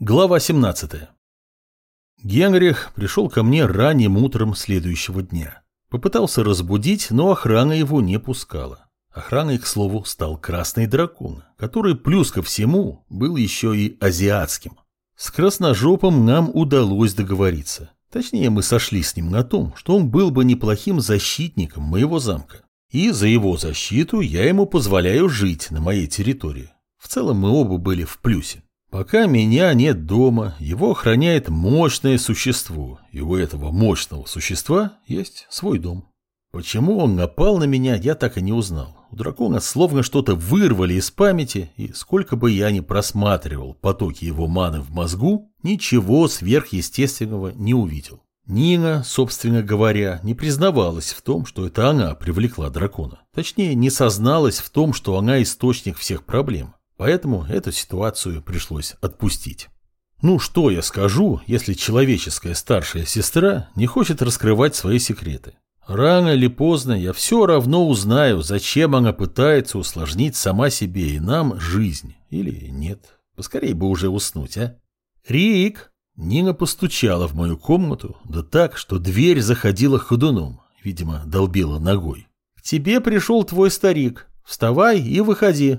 Глава 17. Генрих пришел ко мне ранним утром следующего дня. Попытался разбудить, но охрана его не пускала. Охраной, к слову, стал красный дракон, который, плюс ко всему, был еще и азиатским. С красножопом нам удалось договориться. Точнее, мы сошли с ним на том, что он был бы неплохим защитником моего замка. И за его защиту я ему позволяю жить на моей территории. В целом мы оба были в плюсе. Пока меня нет дома, его охраняет мощное существо, и у этого мощного существа есть свой дом. Почему он напал на меня, я так и не узнал. У дракона словно что-то вырвали из памяти, и сколько бы я ни просматривал потоки его маны в мозгу, ничего сверхъестественного не увидел. Нина, собственно говоря, не признавалась в том, что это она привлекла дракона. Точнее, не созналась в том, что она источник всех проблем. Поэтому эту ситуацию пришлось отпустить. Ну что я скажу, если человеческая старшая сестра не хочет раскрывать свои секреты? Рано или поздно я все равно узнаю, зачем она пытается усложнить сама себе и нам жизнь. Или нет. Поскорей бы уже уснуть, а? Рик! Нина постучала в мою комнату, да так, что дверь заходила ходуном, видимо, долбила ногой. К тебе пришел твой старик. Вставай и выходи.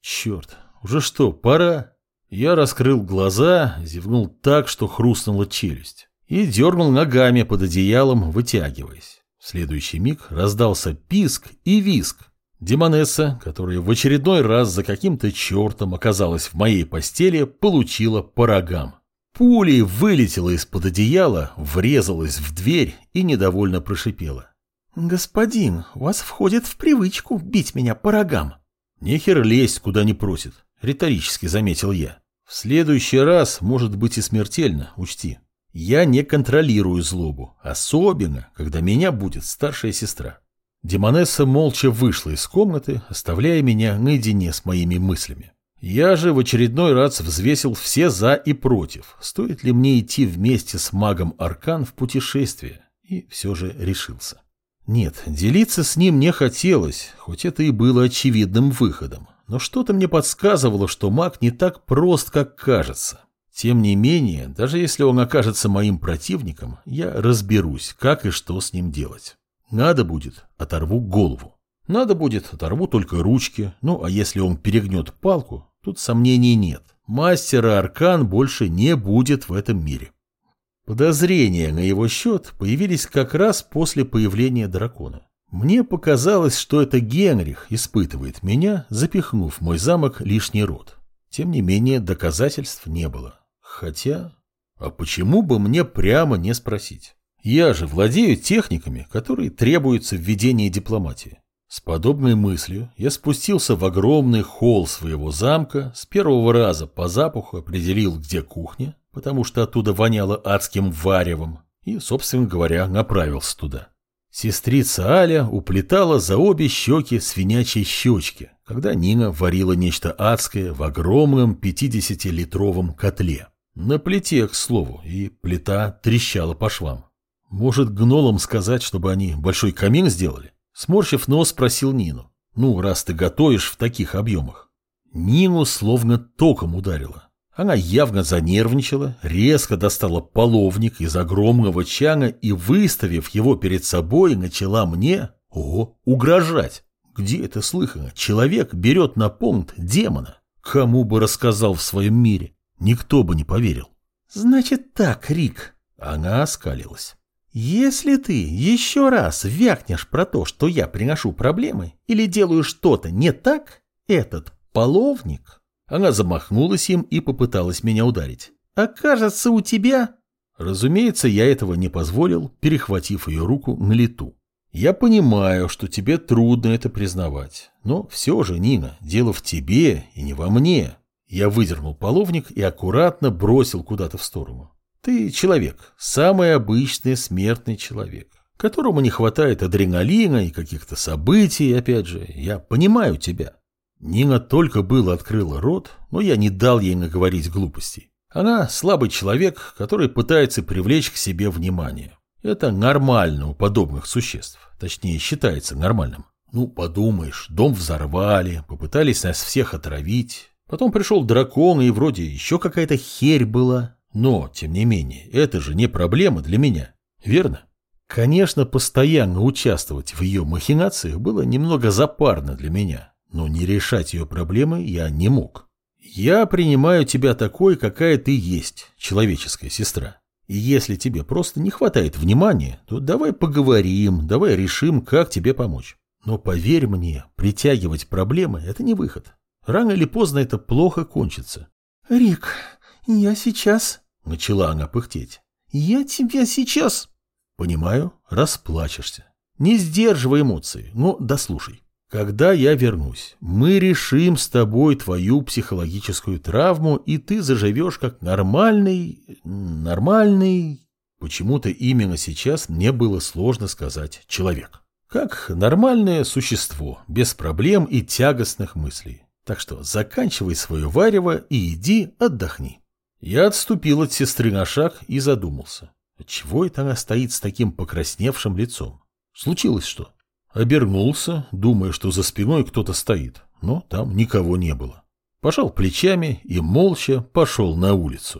Черт, уже что, пора? Я раскрыл глаза, зевнул так, что хрустнула челюсть, и дернул ногами под одеялом, вытягиваясь. В следующий миг раздался писк и виск. Демонесса, которая в очередной раз за каким-то чертом оказалась в моей постели, получила по рогам. Пулей вылетела из-под одеяла, врезалась в дверь и недовольно прошипела. «Господин, вас входит в привычку бить меня по рогам». «Нехер лезть, куда не просит», — риторически заметил я. «В следующий раз может быть и смертельно, учти. Я не контролирую злобу, особенно, когда меня будет старшая сестра». Демонесса молча вышла из комнаты, оставляя меня наедине с моими мыслями. Я же в очередной раз взвесил все «за» и «против», стоит ли мне идти вместе с магом Аркан в путешествие, и все же решился. Нет, делиться с ним не хотелось, хоть это и было очевидным выходом. Но что-то мне подсказывало, что маг не так прост, как кажется. Тем не менее, даже если он окажется моим противником, я разберусь, как и что с ним делать. Надо будет, оторву голову. Надо будет, оторву только ручки. Ну, а если он перегнет палку, тут сомнений нет. Мастера Аркан больше не будет в этом мире. Подозрения на его счет появились как раз после появления дракона. Мне показалось, что это Генрих испытывает меня, запихнув мой замок лишний род. Тем не менее, доказательств не было. Хотя... А почему бы мне прямо не спросить? Я же владею техниками, которые требуются в ведении дипломатии. С подобной мыслью я спустился в огромный холл своего замка, с первого раза по запаху определил, где кухня, потому что оттуда воняло адским варевом, и, собственно говоря, направился туда. Сестрица Аля уплетала за обе щеки свинячьей щечки, когда Нина варила нечто адское в огромном 50-литровом котле. На плите, к слову, и плита трещала по швам. Может, гнолам сказать, чтобы они большой камин сделали? Сморщив нос, спросил Нину. Ну, раз ты готовишь в таких объемах. Нину словно током ударило. Она явно занервничала, резко достала половник из огромного чана и, выставив его перед собой, начала мне, о, угрожать. Где это слыхано? Человек берет на понт демона. Кому бы рассказал в своем мире? Никто бы не поверил. Значит так, Рик. Она оскалилась. Если ты еще раз вякнешь про то, что я приношу проблемы или делаю что-то не так, этот половник она замахнулась им и попыталась меня ударить. «Окажется, у тебя...» Разумеется, я этого не позволил, перехватив ее руку на лету. Я понимаю, что тебе трудно это признавать, но все же, Нина, дело в тебе и не во мне. Я выдернул половник и аккуратно бросил куда-то в сторону. Ты человек, самый обычный смертный человек, которому не хватает адреналина и каких-то событий, опять же, я понимаю тебя. Нина только было открыла рот, но я не дал ей наговорить глупостей. Она слабый человек, который пытается привлечь к себе внимание. Это нормально у подобных существ, точнее считается нормальным. Ну, подумаешь, дом взорвали, попытались нас всех отравить. Потом пришел дракон, и вроде еще какая-то херь была. Но, тем не менее, это же не проблема для меня, верно? Конечно, постоянно участвовать в ее махинациях было немного запарно для меня, но не решать ее проблемы я не мог. Я принимаю тебя такой, какая ты есть, человеческая сестра. И если тебе просто не хватает внимания, то давай поговорим, давай решим, как тебе помочь. Но поверь мне, притягивать проблемы – это не выход. Рано или поздно это плохо кончится. «Рик, я сейчас...» – начала она пыхтеть. «Я тебя сейчас...» «Понимаю, расплачешься. Не сдерживай эмоции, но дослушай. Когда я вернусь, мы решим с тобой твою психологическую травму, и ты заживешь как нормальный... нормальный... Почему-то именно сейчас мне было сложно сказать «человек». Как нормальное существо, без проблем и тягостных мыслей. Так что заканчивай свое варево и иди отдохни. Я отступил от сестры на шаг и задумался. Чего это она стоит с таким покрасневшим лицом? Случилось что? Обернулся, думая, что за спиной кто-то стоит, но там никого не было. Пожал плечами и молча пошел на улицу.